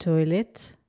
toilet.